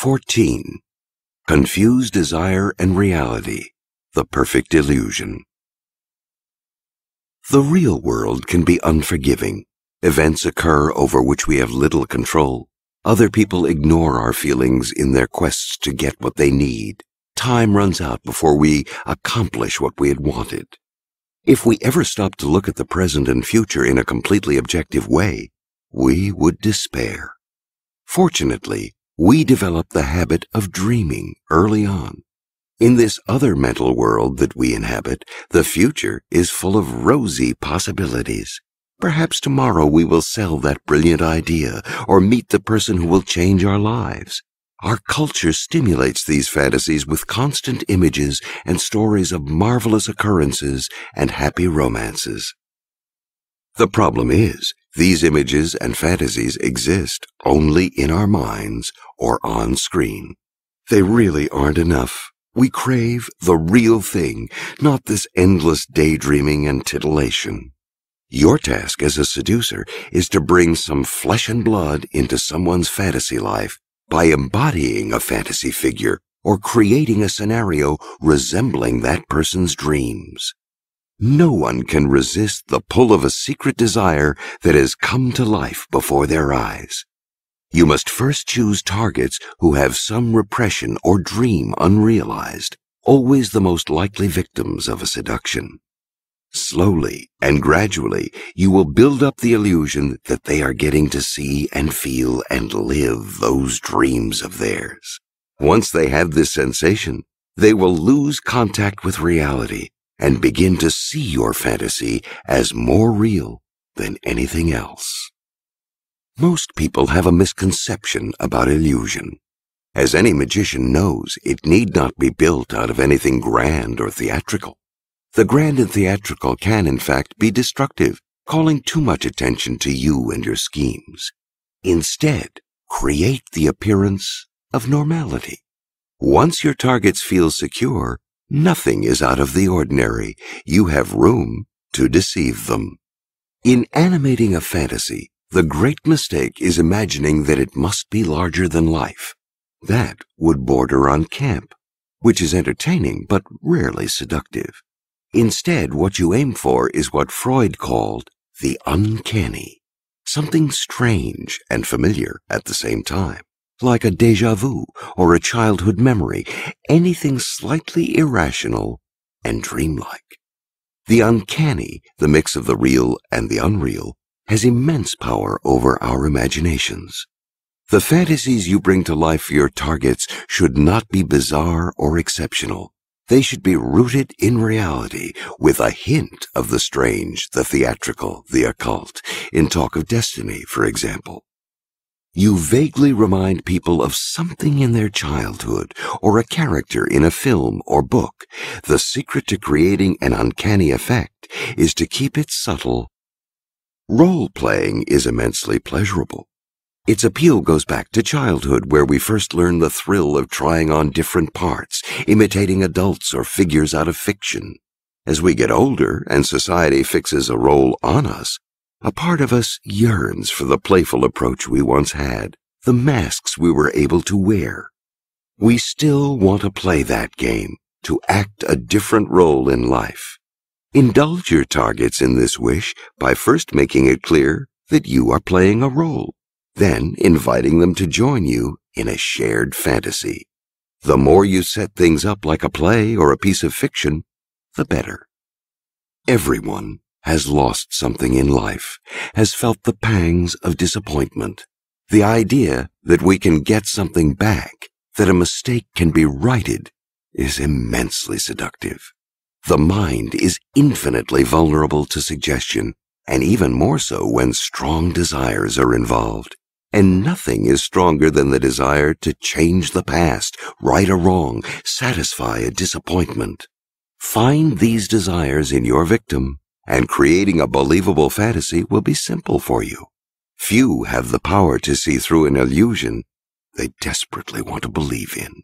14. Confused desire and reality, the perfect illusion. The real world can be unforgiving. Events occur over which we have little control. Other people ignore our feelings in their quests to get what they need. Time runs out before we accomplish what we had wanted. If we ever stopped to look at the present and future in a completely objective way, we would despair. Fortunately, we develop the habit of dreaming early on. In this other mental world that we inhabit, the future is full of rosy possibilities. Perhaps tomorrow we will sell that brilliant idea or meet the person who will change our lives. Our culture stimulates these fantasies with constant images and stories of marvelous occurrences and happy romances. The problem is, these images and fantasies exist only in our minds or on screen. They really aren't enough. We crave the real thing, not this endless daydreaming and titillation. Your task as a seducer is to bring some flesh and blood into someone's fantasy life by embodying a fantasy figure or creating a scenario resembling that person's dreams. No one can resist the pull of a secret desire that has come to life before their eyes. You must first choose targets who have some repression or dream unrealized, always the most likely victims of a seduction. Slowly and gradually, you will build up the illusion that they are getting to see and feel and live those dreams of theirs. Once they have this sensation, they will lose contact with reality and begin to see your fantasy as more real than anything else. Most people have a misconception about illusion. As any magician knows, it need not be built out of anything grand or theatrical. The grand and theatrical can, in fact, be destructive, calling too much attention to you and your schemes. Instead, create the appearance of normality. Once your targets feel secure, nothing is out of the ordinary. You have room to deceive them. In animating a fantasy, the great mistake is imagining that it must be larger than life. That would border on camp, which is entertaining but rarely seductive. Instead, what you aim for is what Freud called the uncanny, something strange and familiar at the same time, like a deja vu or a childhood memory, anything slightly irrational and dreamlike. The uncanny, the mix of the real and the unreal, has immense power over our imaginations. The fantasies you bring to life for your targets should not be bizarre or exceptional. They should be rooted in reality with a hint of the strange, the theatrical, the occult, in Talk of Destiny, for example. You vaguely remind people of something in their childhood or a character in a film or book. The secret to creating an uncanny effect is to keep it subtle. Role playing is immensely pleasurable. Its appeal goes back to childhood, where we first learn the thrill of trying on different parts, imitating adults or figures out of fiction. As we get older and society fixes a role on us, a part of us yearns for the playful approach we once had, the masks we were able to wear. We still want to play that game, to act a different role in life. Indulge your targets in this wish by first making it clear that you are playing a role then inviting them to join you in a shared fantasy. The more you set things up like a play or a piece of fiction, the better. Everyone has lost something in life, has felt the pangs of disappointment. The idea that we can get something back, that a mistake can be righted, is immensely seductive. The mind is infinitely vulnerable to suggestion, and even more so when strong desires are involved. And nothing is stronger than the desire to change the past, right or wrong, satisfy a disappointment. Find these desires in your victim, and creating a believable fantasy will be simple for you. Few have the power to see through an illusion they desperately want to believe in.